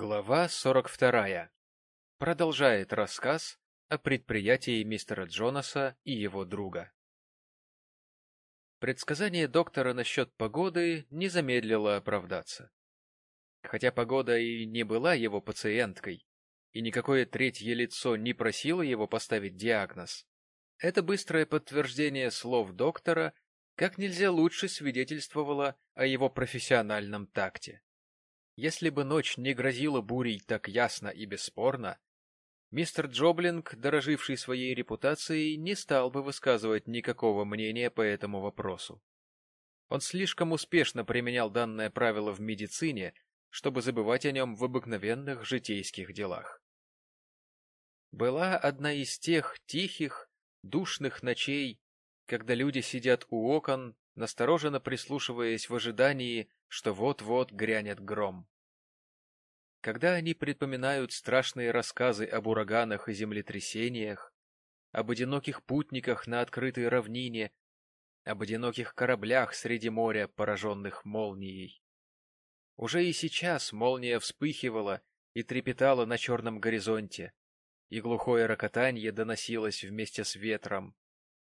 Глава 42. Продолжает рассказ о предприятии мистера Джонаса и его друга. Предсказание доктора насчет погоды не замедлило оправдаться. Хотя погода и не была его пациенткой, и никакое третье лицо не просило его поставить диагноз, это быстрое подтверждение слов доктора как нельзя лучше свидетельствовало о его профессиональном такте. Если бы ночь не грозила бурей так ясно и бесспорно, мистер Джоблинг, дороживший своей репутацией, не стал бы высказывать никакого мнения по этому вопросу. Он слишком успешно применял данное правило в медицине, чтобы забывать о нем в обыкновенных житейских делах. Была одна из тех тихих, душных ночей, когда люди сидят у окон, настороженно прислушиваясь в ожидании, что вот-вот грянет гром. Когда они припоминают страшные рассказы об ураганах и землетрясениях, об одиноких путниках на открытой равнине, об одиноких кораблях среди моря, пораженных молнией. Уже и сейчас молния вспыхивала и трепетала на черном горизонте, и глухое рокотанье доносилось вместе с ветром,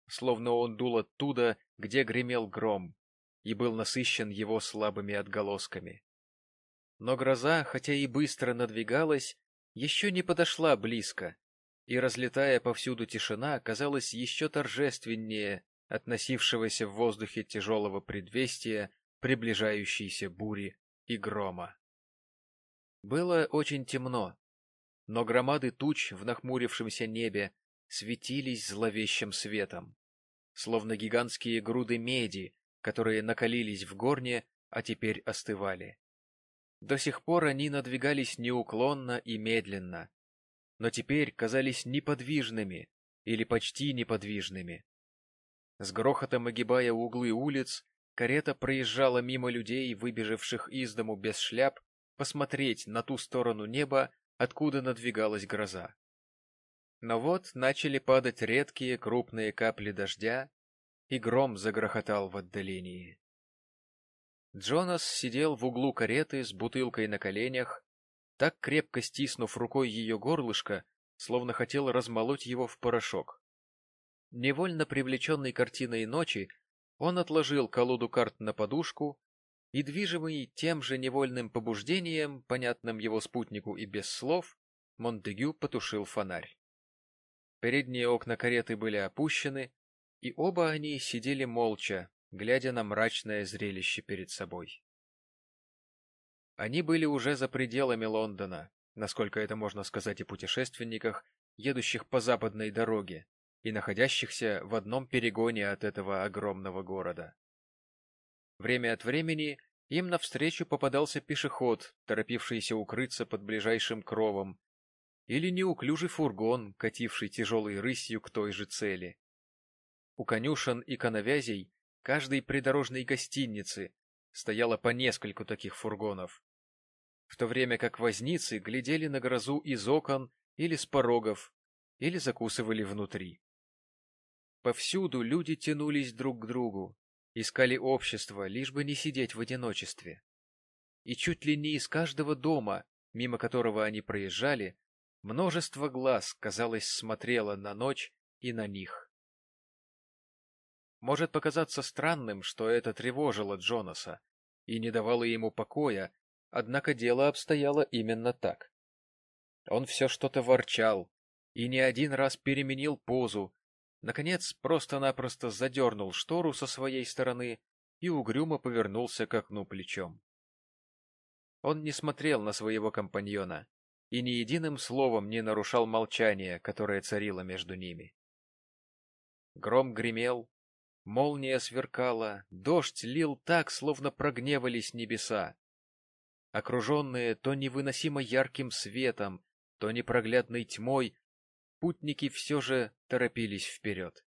словно он дул оттуда, где гремел гром, и был насыщен его слабыми отголосками. Но гроза, хотя и быстро надвигалась, еще не подошла близко, и, разлетая повсюду тишина, казалась еще торжественнее относившегося в воздухе тяжелого предвестия приближающейся бури и грома. Было очень темно, но громады туч в нахмурившемся небе светились зловещим светом, словно гигантские груды меди, которые накалились в горне, а теперь остывали. До сих пор они надвигались неуклонно и медленно, но теперь казались неподвижными или почти неподвижными. С грохотом огибая углы улиц, карета проезжала мимо людей, выбежавших из дому без шляп, посмотреть на ту сторону неба, откуда надвигалась гроза. Но вот начали падать редкие крупные капли дождя, и гром загрохотал в отдалении. Джонас сидел в углу кареты с бутылкой на коленях, так крепко стиснув рукой ее горлышко, словно хотел размолоть его в порошок. Невольно привлеченный картиной ночи, он отложил колоду карт на подушку и, движимый тем же невольным побуждением, понятным его спутнику и без слов, Монтегю потушил фонарь. Передние окна кареты были опущены, и оба они сидели молча, глядя на мрачное зрелище перед собой. Они были уже за пределами Лондона, насколько это можно сказать о путешественниках, едущих по западной дороге и находящихся в одном перегоне от этого огромного города. Время от времени им навстречу попадался пешеход, торопившийся укрыться под ближайшим кровом, или неуклюжий фургон, кативший тяжелой рысью к той же цели. У конюшен и коновязей каждой придорожной гостинице стояло по нескольку таких фургонов, в то время как возницы глядели на грозу из окон или с порогов, или закусывали внутри. Повсюду люди тянулись друг к другу, искали общество, лишь бы не сидеть в одиночестве. И чуть ли не из каждого дома, мимо которого они проезжали, множество глаз, казалось, смотрело на ночь и на них. Может показаться странным, что это тревожило Джонаса и не давало ему покоя, однако дело обстояло именно так. Он все что-то ворчал и не один раз переменил позу, наконец просто-напросто задернул штору со своей стороны и угрюмо повернулся к окну плечом. Он не смотрел на своего компаньона и ни единым словом не нарушал молчание, которое царило между ними. Гром гремел, Молния сверкала, дождь лил так, словно прогневались небеса. Окруженные то невыносимо ярким светом, то непроглядной тьмой, путники все же торопились вперед.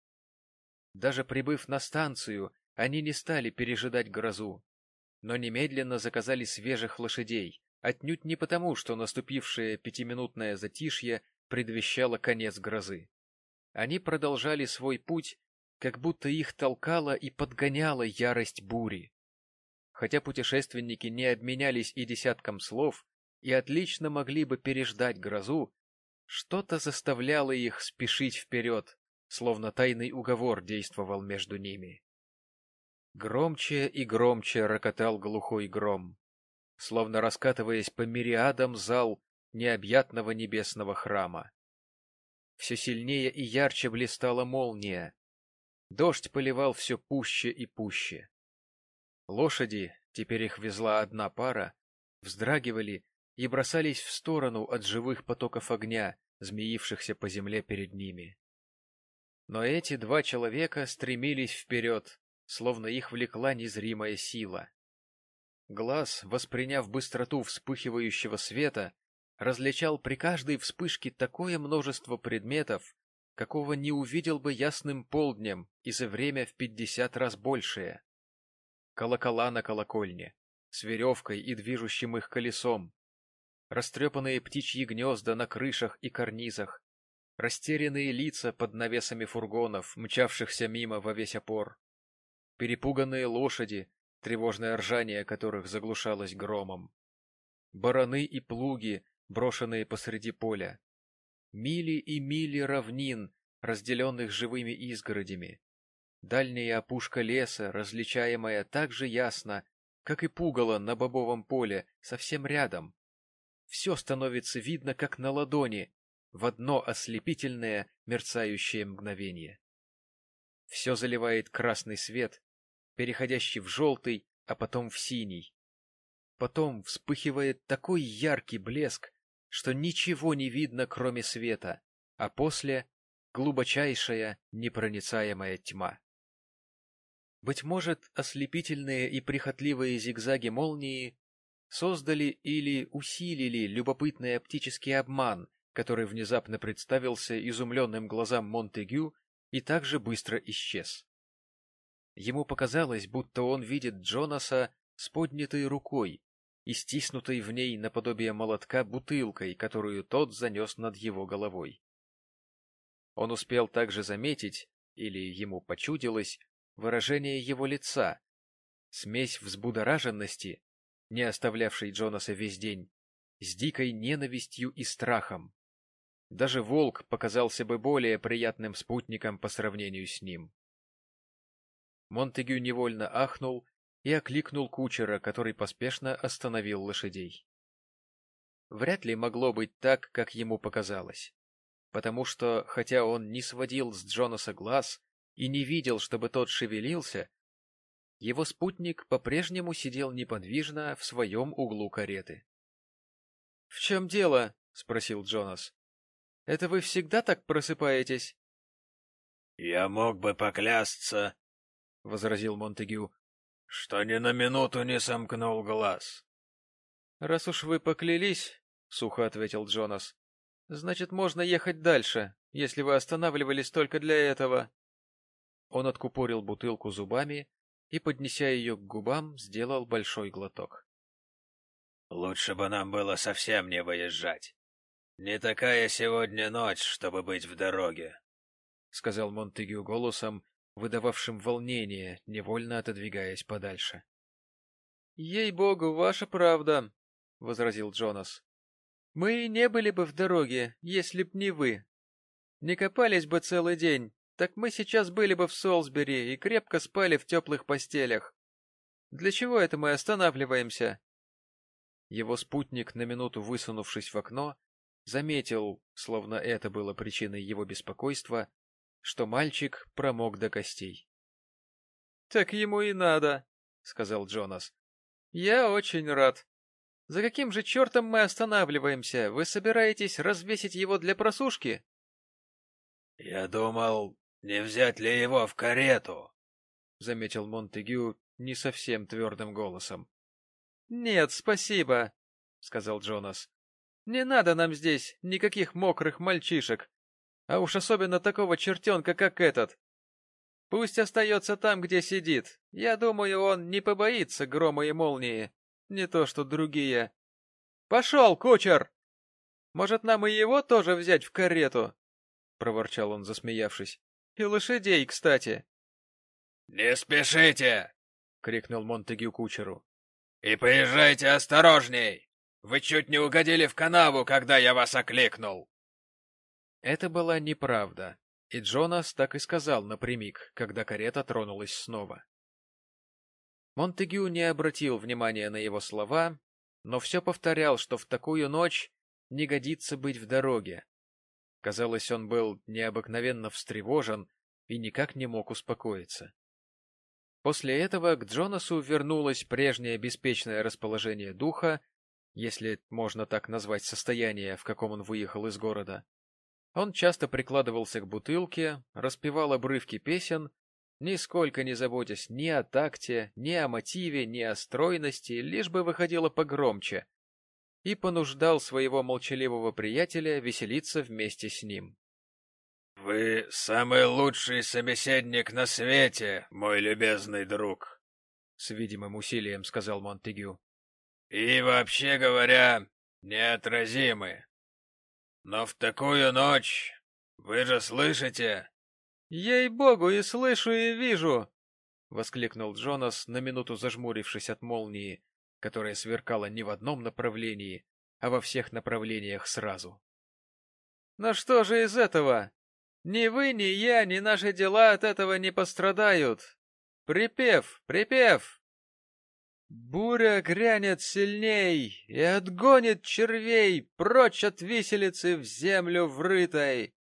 Даже прибыв на станцию, они не стали пережидать грозу, но немедленно заказали свежих лошадей, отнюдь не потому, что наступившее пятиминутное затишье предвещало конец грозы. Они продолжали свой путь как будто их толкала и подгоняла ярость бури. Хотя путешественники не обменялись и десятком слов, и отлично могли бы переждать грозу, что-то заставляло их спешить вперед, словно тайный уговор действовал между ними. Громче и громче рокотал глухой гром, словно раскатываясь по мириадам зал необъятного небесного храма. Все сильнее и ярче блистала молния. Дождь поливал все пуще и пуще. Лошади, теперь их везла одна пара, вздрагивали и бросались в сторону от живых потоков огня, змеившихся по земле перед ними. Но эти два человека стремились вперед, словно их влекла незримая сила. Глаз, восприняв быстроту вспыхивающего света, различал при каждой вспышке такое множество предметов, какого не увидел бы ясным полднем и за время в пятьдесят раз большее. Колокола на колокольне, с веревкой и движущим их колесом, растрепанные птичьи гнезда на крышах и карнизах, растерянные лица под навесами фургонов, мчавшихся мимо во весь опор, перепуганные лошади, тревожное ржание которых заглушалось громом, бараны и плуги, брошенные посреди поля, мили и мили равнин, разделенных живыми изгородями, дальняя опушка леса, различаемая так же ясно, как и пугало на бобовом поле, совсем рядом. Все становится видно, как на ладони, в одно ослепительное мерцающее мгновение. Все заливает красный свет, переходящий в желтый, а потом в синий. Потом вспыхивает такой яркий блеск, что ничего не видно, кроме света, а после — глубочайшая непроницаемая тьма. Быть может, ослепительные и прихотливые зигзаги молнии создали или усилили любопытный оптический обман, который внезапно представился изумленным глазам Монтегю и также быстро исчез. Ему показалось, будто он видит Джонаса с поднятой рукой и стиснутой в ней наподобие молотка бутылкой, которую тот занес над его головой. Он успел также заметить, или ему почудилось, выражение его лица, смесь взбудораженности, не оставлявшей Джонаса весь день, с дикой ненавистью и страхом. Даже волк показался бы более приятным спутником по сравнению с ним. Монтегю невольно ахнул и окликнул кучера, который поспешно остановил лошадей. Вряд ли могло быть так, как ему показалось, потому что, хотя он не сводил с Джонаса глаз и не видел, чтобы тот шевелился, его спутник по-прежнему сидел неподвижно в своем углу кареты. — В чем дело? — спросил Джонас. — Это вы всегда так просыпаетесь? — Я мог бы поклясться, — возразил Монтегю, — что ни на минуту не сомкнул глаз. — Раз уж вы поклялись, — сухо ответил Джонас, — значит, можно ехать дальше, если вы останавливались только для этого. Он откупорил бутылку зубами и, поднеся ее к губам, сделал большой глоток. — Лучше бы нам было совсем не выезжать. Не такая сегодня ночь, чтобы быть в дороге, — сказал Монтегю голосом, выдававшим волнение, невольно отодвигаясь подальше. — Ей-богу, ваша правда, — возразил Джонас. — Мы не были бы в дороге, если б не вы. Не копались бы целый день, так мы сейчас были бы в Солсбери и крепко спали в теплых постелях. Для чего это мы останавливаемся? Его спутник, на минуту высунувшись в окно, заметил, словно это было причиной его беспокойства, что мальчик промок до костей. — Так ему и надо, — сказал Джонас. — Я очень рад. За каким же чертом мы останавливаемся? Вы собираетесь развесить его для просушки? — Я думал, «Не взять ли его в карету?» — заметил Монтегю не совсем твердым голосом. «Нет, спасибо», — сказал Джонас. «Не надо нам здесь никаких мокрых мальчишек, а уж особенно такого чертенка, как этот. Пусть остается там, где сидит. Я думаю, он не побоится грома и молнии, не то что другие. Пошел, кучер! Может, нам и его тоже взять в карету?» — проворчал он, засмеявшись. И лошадей, кстати. — Не спешите! — крикнул Монтегю кучеру. — И поезжайте осторожней! Вы чуть не угодили в канаву, когда я вас окликнул!» Это была неправда, и Джонас так и сказал напрямик, когда карета тронулась снова. Монтегю не обратил внимания на его слова, но все повторял, что в такую ночь не годится быть в дороге. Казалось, он был необыкновенно встревожен и никак не мог успокоиться. После этого к Джонасу вернулось прежнее беспечное расположение духа, если можно так назвать состояние, в каком он выехал из города. Он часто прикладывался к бутылке, распевал обрывки песен, нисколько не заботясь ни о такте, ни о мотиве, ни о стройности, лишь бы выходило погромче, и понуждал своего молчаливого приятеля веселиться вместе с ним. — Вы самый лучший собеседник на свете, мой любезный друг, — с видимым усилием сказал Монтегю. — И, вообще говоря, неотразимы. Но в такую ночь, вы же слышите? — Ей-богу, и слышу, и вижу! — воскликнул Джонас, на минуту зажмурившись от молнии, которая сверкала не в одном направлении, а во всех направлениях сразу. — Но что же из этого? Ни вы, ни я, ни наши дела от этого не пострадают. Припев, припев! Буря грянет сильней и отгонит червей прочь от виселицы в землю врытой.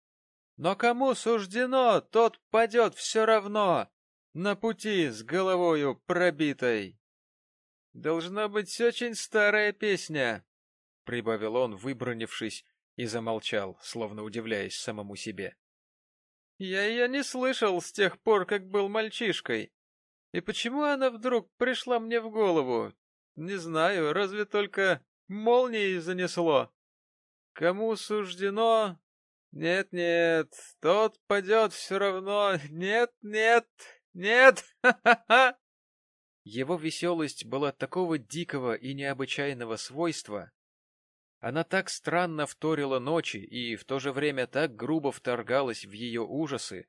Но кому суждено, тот падет все равно на пути с головою пробитой. Должна быть очень старая песня, — прибавил он, выбронившись, и замолчал, словно удивляясь самому себе. Я ее не слышал с тех пор, как был мальчишкой. И почему она вдруг пришла мне в голову? Не знаю, разве только молнией занесло. Кому суждено... Нет-нет, тот падет все равно. Нет-нет, нет! Его веселость была такого дикого и необычайного свойства, она так странно вторила ночи и в то же время так грубо вторгалась в ее ужасы,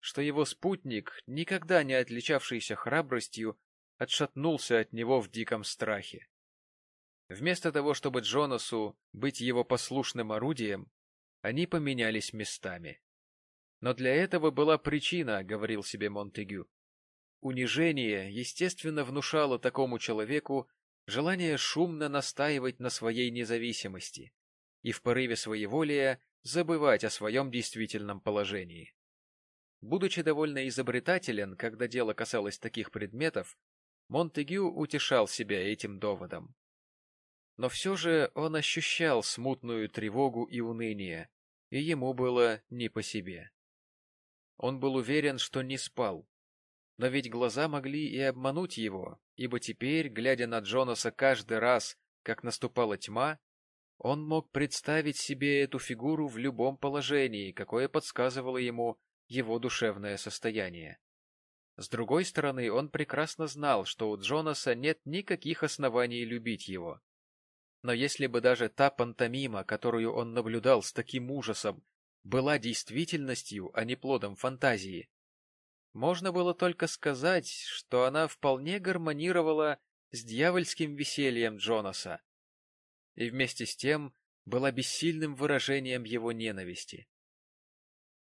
что его спутник, никогда не отличавшийся храбростью, отшатнулся от него в диком страхе. Вместо того, чтобы Джонасу быть его послушным орудием, они поменялись местами. Но для этого была причина, — говорил себе Монтегю. Унижение, естественно, внушало такому человеку желание шумно настаивать на своей независимости и в порыве своеволия забывать о своем действительном положении. Будучи довольно изобретателен, когда дело касалось таких предметов, Монтегю утешал себя этим доводом. Но все же он ощущал смутную тревогу и уныние, и ему было не по себе. Он был уверен, что не спал, но ведь глаза могли и обмануть его, ибо теперь, глядя на Джонаса каждый раз, как наступала тьма, он мог представить себе эту фигуру в любом положении, какое подсказывало ему его душевное состояние. С другой стороны, он прекрасно знал, что у Джонаса нет никаких оснований любить его. Но если бы даже та пантомима, которую он наблюдал с таким ужасом, была действительностью, а не плодом фантазии, можно было только сказать, что она вполне гармонировала с дьявольским весельем Джонаса и вместе с тем была бессильным выражением его ненависти.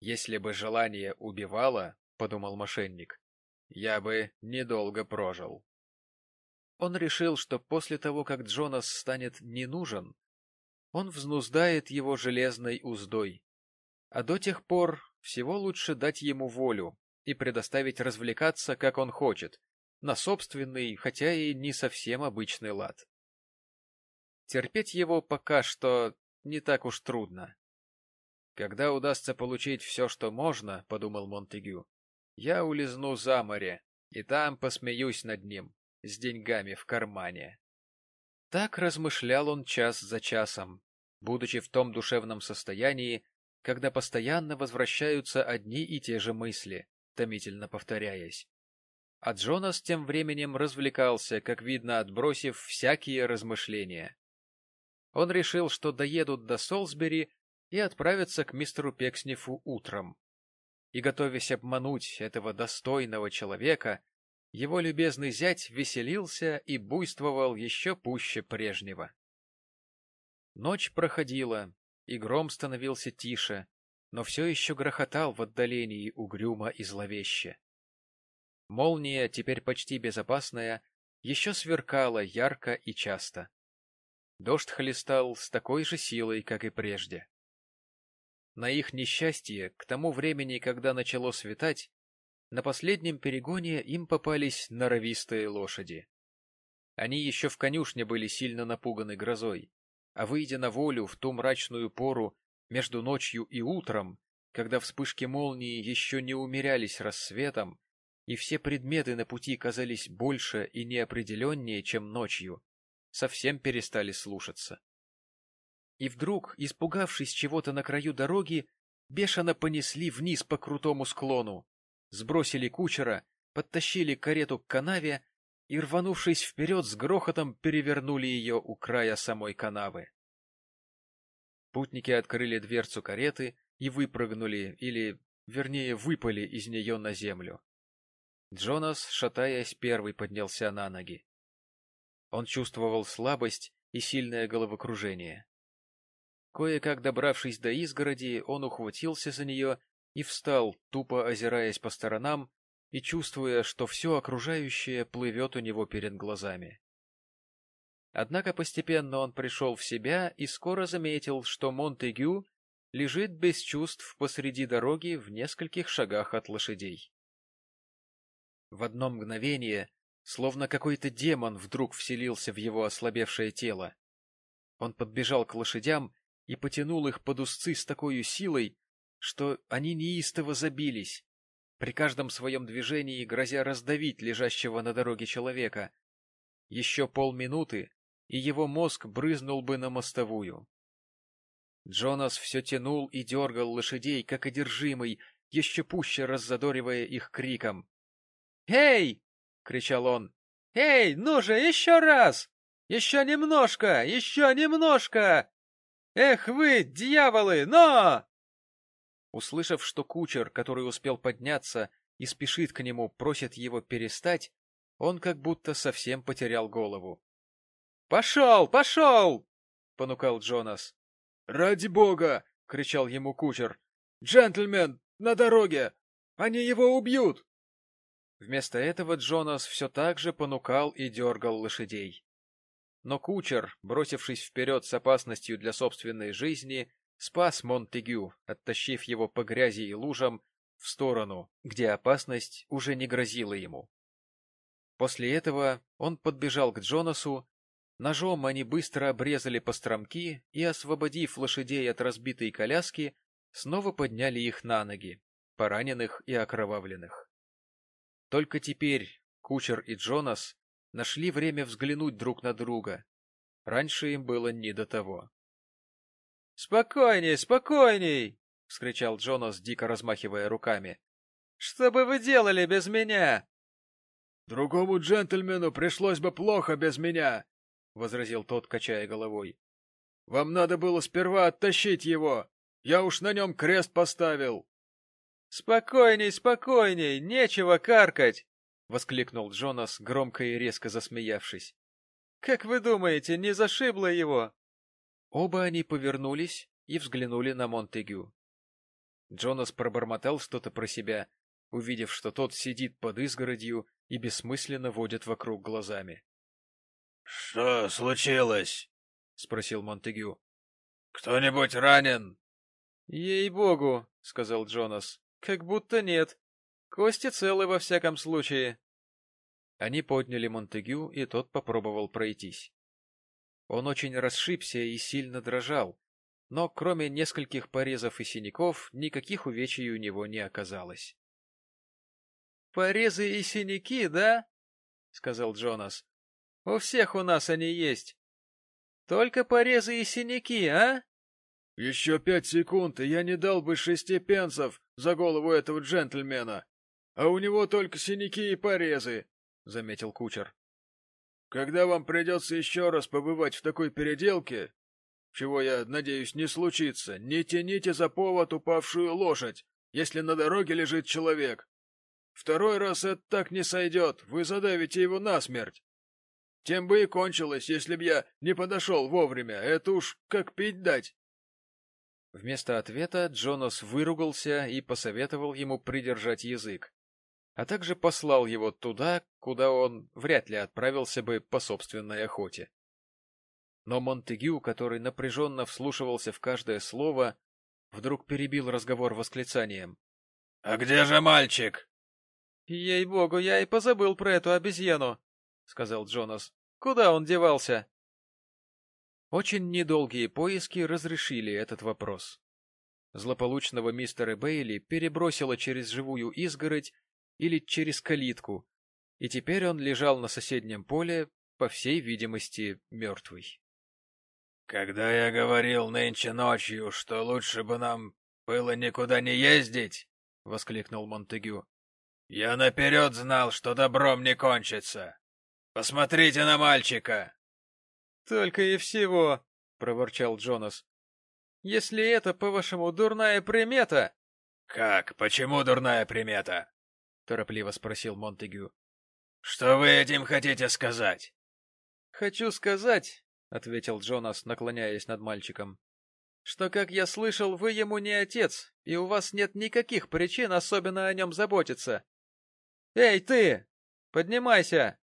«Если бы желание убивало, — подумал мошенник, — я бы недолго прожил». Он решил, что после того, как Джонас станет не нужен, он взнуздает его железной уздой, а до тех пор всего лучше дать ему волю, и предоставить развлекаться, как он хочет, на собственный, хотя и не совсем обычный лад. Терпеть его пока что не так уж трудно. Когда удастся получить все, что можно, — подумал Монтегю, — я улизну за море, и там посмеюсь над ним, с деньгами в кармане. Так размышлял он час за часом, будучи в том душевном состоянии, когда постоянно возвращаются одни и те же мысли, томительно повторяясь. А Джонас тем временем развлекался, как видно, отбросив всякие размышления. Он решил, что доедут до Солсбери и отправятся к мистеру Пекснифу утром. И, готовясь обмануть этого достойного человека, его любезный зять веселился и буйствовал еще пуще прежнего. Ночь проходила, и гром становился тише, но все еще грохотал в отдалении угрюмо и зловеще. Молния, теперь почти безопасная, еще сверкала ярко и часто. Дождь хлестал с такой же силой, как и прежде. На их несчастье, к тому времени, когда начало светать, на последнем перегоне им попались норовистые лошади. Они еще в конюшне были сильно напуганы грозой, а выйдя на волю в ту мрачную пору между ночью и утром, когда вспышки молнии еще не умерялись рассветом, и все предметы на пути казались больше и неопределеннее, чем ночью, совсем перестали слушаться. И вдруг, испугавшись чего-то на краю дороги, бешено понесли вниз по крутому склону, сбросили кучера, подтащили карету к канаве и, рванувшись вперед, с грохотом перевернули ее у края самой канавы. Путники открыли дверцу кареты и выпрыгнули, или, вернее, выпали из нее на землю. Джонас, шатаясь, первый поднялся на ноги. Он чувствовал слабость и сильное головокружение. Кое-как добравшись до изгороди, он ухватился за нее и встал, тупо озираясь по сторонам и чувствуя, что все окружающее плывет у него перед глазами. Однако постепенно он пришел в себя и скоро заметил, что Монтегю лежит без чувств посреди дороги в нескольких шагах от лошадей. В одно мгновение, словно какой-то демон вдруг вселился в его ослабевшее тело. Он подбежал к лошадям и потянул их под узцы с такой силой, что они неистово забились, при каждом своем движении грозя раздавить лежащего на дороге человека. Еще полминуты, и его мозг брызнул бы на мостовую. Джонас все тянул и дергал лошадей, как одержимый, еще пуще раззадоривая их криком. «Эй!» — кричал он. «Эй, ну же, еще раз! Еще немножко! Еще немножко! Эх вы, дьяволы, но!» Услышав, что кучер, который успел подняться и спешит к нему, просит его перестать, он как будто совсем потерял голову. — Пошел, пошел! — понукал Джонас. — Ради бога! — кричал ему кучер. — Джентльмен, на дороге! Они его убьют! Вместо этого Джонас все так же понукал и дергал лошадей. Но кучер, бросившись вперед с опасностью для собственной жизни, спас Монтегю, оттащив его по грязи и лужам в сторону, где опасность уже не грозила ему. После этого он подбежал к Джонасу, ножом они быстро обрезали постромки и, освободив лошадей от разбитой коляски, снова подняли их на ноги, пораненных и окровавленных. Только теперь кучер и Джонас нашли время взглянуть друг на друга. Раньше им было не до того. — Спокойней, спокойней! — вскричал Джонас, дико размахивая руками. — Что бы вы делали без меня? — Другому джентльмену пришлось бы плохо без меня, — возразил тот, качая головой. — Вам надо было сперва оттащить его. Я уж на нем крест поставил. — Спокойней, спокойней, нечего каркать! — воскликнул Джонас, громко и резко засмеявшись. — Как вы думаете, не зашибло его? Оба они повернулись и взглянули на Монтегю. Джонас пробормотал что-то про себя, увидев, что тот сидит под изгородью и бессмысленно водит вокруг глазами. — Что случилось? — спросил Монтегю. — Кто-нибудь ранен? — Ей-богу, — сказал Джонас, — как будто нет. Кости целы во всяком случае. Они подняли Монтегю, и тот попробовал пройтись. Он очень расшибся и сильно дрожал, но кроме нескольких порезов и синяков, никаких увечий у него не оказалось. — Порезы и синяки, да? — сказал Джонас. — У всех у нас они есть. Только порезы и синяки, а? — Еще пять секунд, и я не дал бы шести пенсов за голову этого джентльмена, а у него только синяки и порезы, — заметил кучер. — Когда вам придется еще раз побывать в такой переделке, чего, я надеюсь, не случится, не тяните за повод упавшую лошадь, если на дороге лежит человек. Второй раз это так не сойдет, вы задавите его насмерть. Тем бы и кончилось, если б я не подошел вовремя. Это уж как пить дать. Вместо ответа Джонас выругался и посоветовал ему придержать язык, а также послал его туда, куда он вряд ли отправился бы по собственной охоте. Но Монтегю, который напряженно вслушивался в каждое слово, вдруг перебил разговор восклицанием. — А где же мальчик? — Ей-богу, я и позабыл про эту обезьяну, — сказал Джонас. — Куда он девался? Очень недолгие поиски разрешили этот вопрос. Злополучного мистера Бейли перебросило через живую изгородь или через калитку, и теперь он лежал на соседнем поле, по всей видимости, мертвый. — Когда я говорил нынче ночью, что лучше бы нам было никуда не ездить, — воскликнул Монтегю, — я наперед знал, что добром не кончится. Посмотрите на мальчика! — Только и всего, — проворчал Джонас. — Если это, по-вашему, дурная примета... — Как? Почему дурная примета? — торопливо спросил Монтегю. — Что вы этим хотите сказать? — Хочу сказать, — ответил Джонас, наклоняясь над мальчиком, — что, как я слышал, вы ему не отец, и у вас нет никаких причин особенно о нем заботиться. Эй, ты! Поднимайся!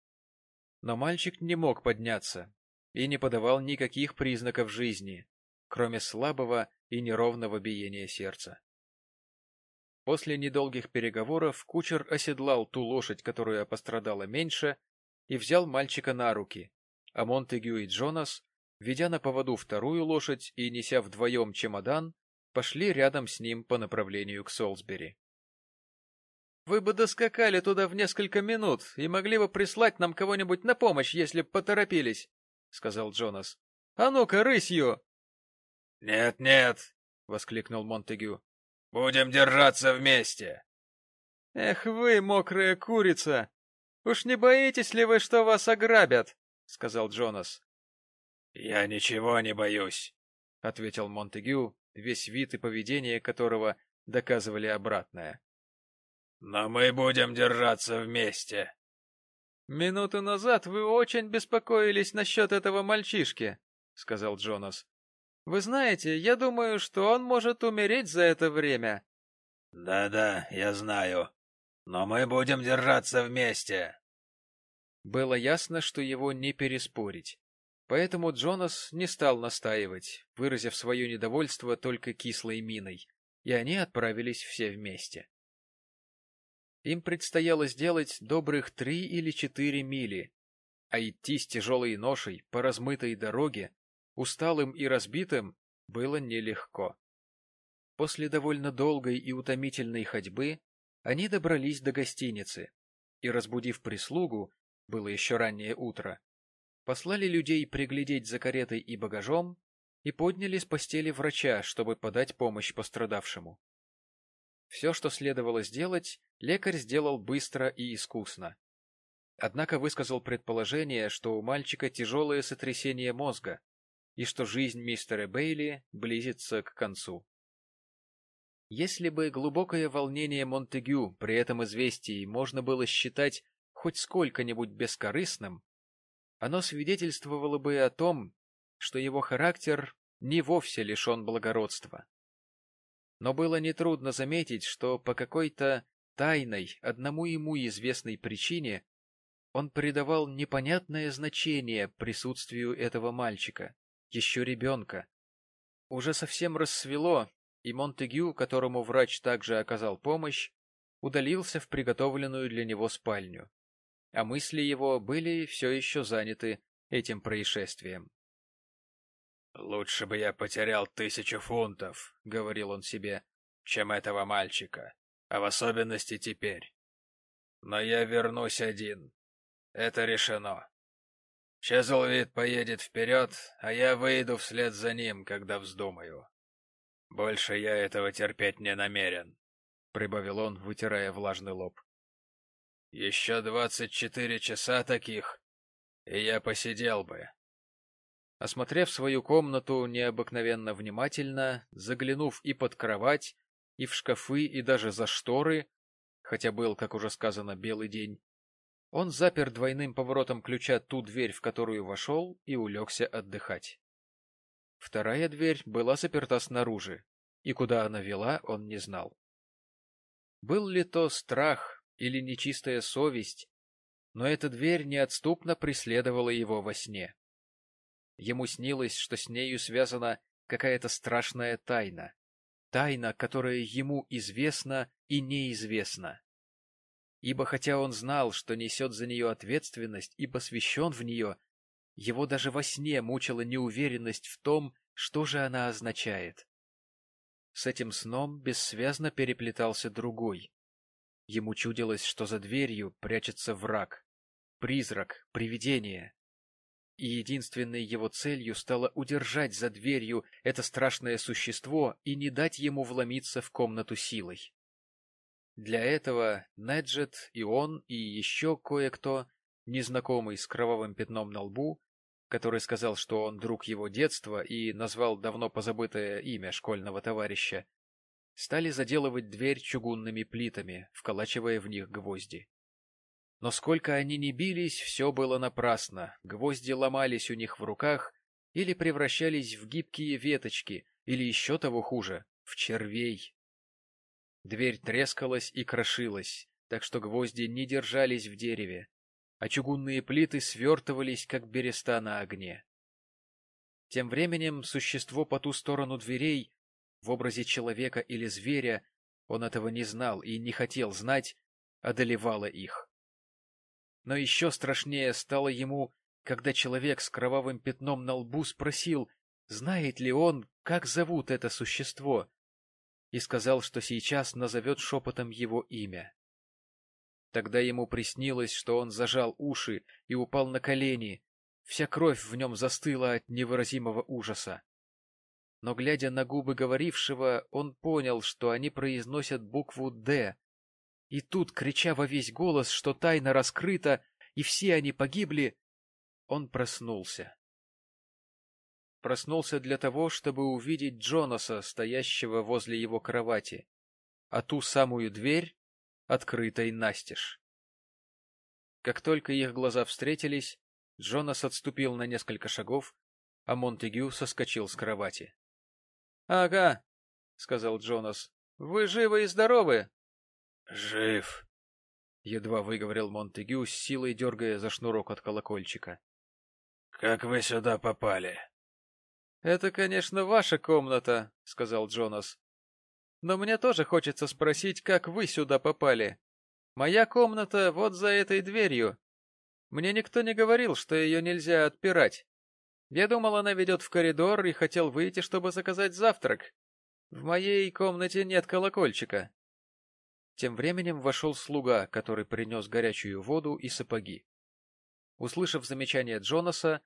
Но мальчик не мог подняться и не подавал никаких признаков жизни, кроме слабого и неровного биения сердца. После недолгих переговоров кучер оседлал ту лошадь, которая пострадала меньше, и взял мальчика на руки, а Монтегю и Джонас, ведя на поводу вторую лошадь и неся вдвоем чемодан, пошли рядом с ним по направлению к Солсбери. — Вы бы доскакали туда в несколько минут и могли бы прислать нам кого-нибудь на помощь, если б поторопились, — сказал Джонас. — А ну-ка, рысью! «Нет, — Нет-нет, — воскликнул Монтегю. — Будем держаться вместе. — Эх вы, мокрая курица! Уж не боитесь ли вы, что вас ограбят? — сказал Джонас. — Я ничего не боюсь, — ответил Монтегю, весь вид и поведение которого доказывали обратное. — Но мы будем держаться вместе. — Минуту назад вы очень беспокоились насчет этого мальчишки, — сказал Джонас. — Вы знаете, я думаю, что он может умереть за это время. Да — Да-да, я знаю. Но мы будем держаться вместе. Было ясно, что его не переспорить. Поэтому Джонас не стал настаивать, выразив свое недовольство только кислой миной, и они отправились все вместе. Им предстояло сделать добрых три или четыре мили, а идти с тяжелой ношей по размытой дороге, усталым и разбитым, было нелегко. После довольно долгой и утомительной ходьбы они добрались до гостиницы и, разбудив прислугу, было еще раннее утро, послали людей приглядеть за каретой и багажом и подняли с постели врача, чтобы подать помощь пострадавшему. Все, что следовало сделать, лекарь сделал быстро и искусно. Однако высказал предположение, что у мальчика тяжелое сотрясение мозга и что жизнь мистера Бейли близится к концу. Если бы глубокое волнение Монтегю при этом известии можно было считать хоть сколько-нибудь бескорыстным, оно свидетельствовало бы о том, что его характер не вовсе лишен благородства. Но было нетрудно заметить, что по какой-то тайной, одному ему известной причине он придавал непонятное значение присутствию этого мальчика, еще ребенка. Уже совсем рассвело, и Монтегю, которому врач также оказал помощь, удалился в приготовленную для него спальню а мысли его были все еще заняты этим происшествием. «Лучше бы я потерял тысячу фунтов», — говорил он себе, — «чем этого мальчика, а в особенности теперь. Но я вернусь один. Это решено. Чезлвид поедет вперед, а я выйду вслед за ним, когда вздумаю. Больше я этого терпеть не намерен», — прибавил он, вытирая влажный лоб. Еще двадцать четыре часа таких, и я посидел бы. Осмотрев свою комнату необыкновенно внимательно, заглянув и под кровать, и в шкафы, и даже за шторы, хотя был, как уже сказано, белый день, Он запер двойным поворотом ключа ту дверь, в которую вошел, и улегся отдыхать. Вторая дверь была заперта снаружи, и куда она вела, он не знал. Был ли то страх или нечистая совесть, но эта дверь неотступно преследовала его во сне. Ему снилось, что с нею связана какая-то страшная тайна, тайна, которая ему известна и неизвестна. Ибо хотя он знал, что несет за нее ответственность и посвящен в нее, его даже во сне мучила неуверенность в том, что же она означает. С этим сном бессвязно переплетался другой. Ему чудилось, что за дверью прячется враг, призрак, привидение. И единственной его целью стало удержать за дверью это страшное существо и не дать ему вломиться в комнату силой. Для этого Неджет и он, и еще кое-кто, незнакомый с кровавым пятном на лбу, который сказал, что он друг его детства и назвал давно позабытое имя школьного товарища, стали заделывать дверь чугунными плитами, вколачивая в них гвозди. Но сколько они ни бились, все было напрасно, гвозди ломались у них в руках или превращались в гибкие веточки, или еще того хуже, в червей. Дверь трескалась и крошилась, так что гвозди не держались в дереве, а чугунные плиты свертывались, как береста на огне. Тем временем существо по ту сторону дверей, в образе человека или зверя, он этого не знал и не хотел знать, одолевало их. Но еще страшнее стало ему, когда человек с кровавым пятном на лбу спросил, знает ли он, как зовут это существо, и сказал, что сейчас назовет шепотом его имя. Тогда ему приснилось, что он зажал уши и упал на колени. Вся кровь в нем застыла от невыразимого ужаса. Но, глядя на губы говорившего, он понял, что они произносят букву «Д». И тут, крича во весь голос, что тайна раскрыта, и все они погибли, он проснулся. Проснулся для того, чтобы увидеть Джонаса, стоящего возле его кровати, а ту самую дверь, открытой настежь. Как только их глаза встретились, Джонас отступил на несколько шагов, а Монтегю соскочил с кровати. — Ага, — сказал Джонас, — вы живы и здоровы? — Жив, — едва выговорил Монтегю, с силой дергая за шнурок от колокольчика. — Как вы сюда попали? — Это, конечно, ваша комната, — сказал Джонас. Но мне тоже хочется спросить, как вы сюда попали. Моя комната вот за этой дверью. Мне никто не говорил, что ее нельзя отпирать. Я думал, она ведет в коридор и хотел выйти, чтобы заказать завтрак. В моей комнате нет колокольчика. Тем временем вошел слуга, который принес горячую воду и сапоги. Услышав замечание Джонаса,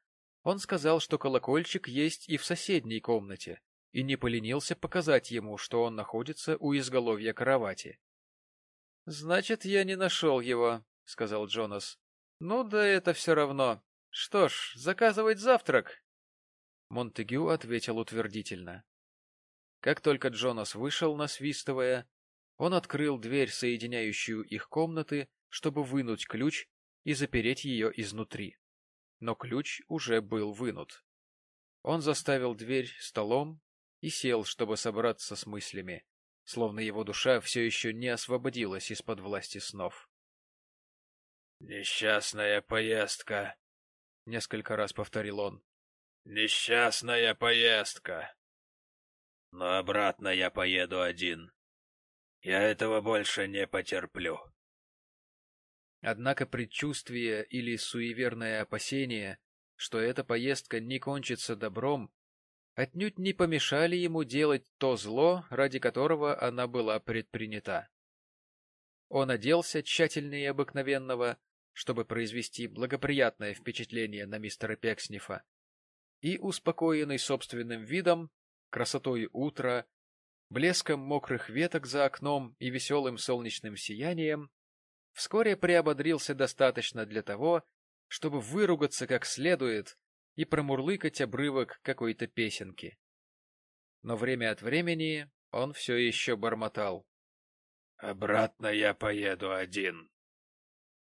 он сказал, что колокольчик есть и в соседней комнате, и не поленился показать ему, что он находится у изголовья кровати. — Значит, я не нашел его, — сказал Джонас. — Ну да это все равно. Что ж, заказывать завтрак? Монтегю ответил утвердительно. Как только Джонас вышел, насвистывая, он открыл дверь, соединяющую их комнаты, чтобы вынуть ключ и запереть ее изнутри. Но ключ уже был вынут. Он заставил дверь столом и сел, чтобы собраться с мыслями, словно его душа все еще не освободилась из-под власти снов. «Несчастная поездка», — несколько раз повторил он. «Несчастная поездка. Но обратно я поеду один. Я этого больше не потерплю». Однако предчувствие или суеверное опасение, что эта поездка не кончится добром, отнюдь не помешали ему делать то зло, ради которого она была предпринята. Он оделся тщательнее обыкновенного, чтобы произвести благоприятное впечатление на мистера Пекснифа, и, успокоенный собственным видом, красотой утра, блеском мокрых веток за окном и веселым солнечным сиянием, вскоре приободрился достаточно для того, чтобы выругаться как следует и промурлыкать обрывок какой-то песенки. Но время от времени он все еще бормотал. — Обратно я поеду один.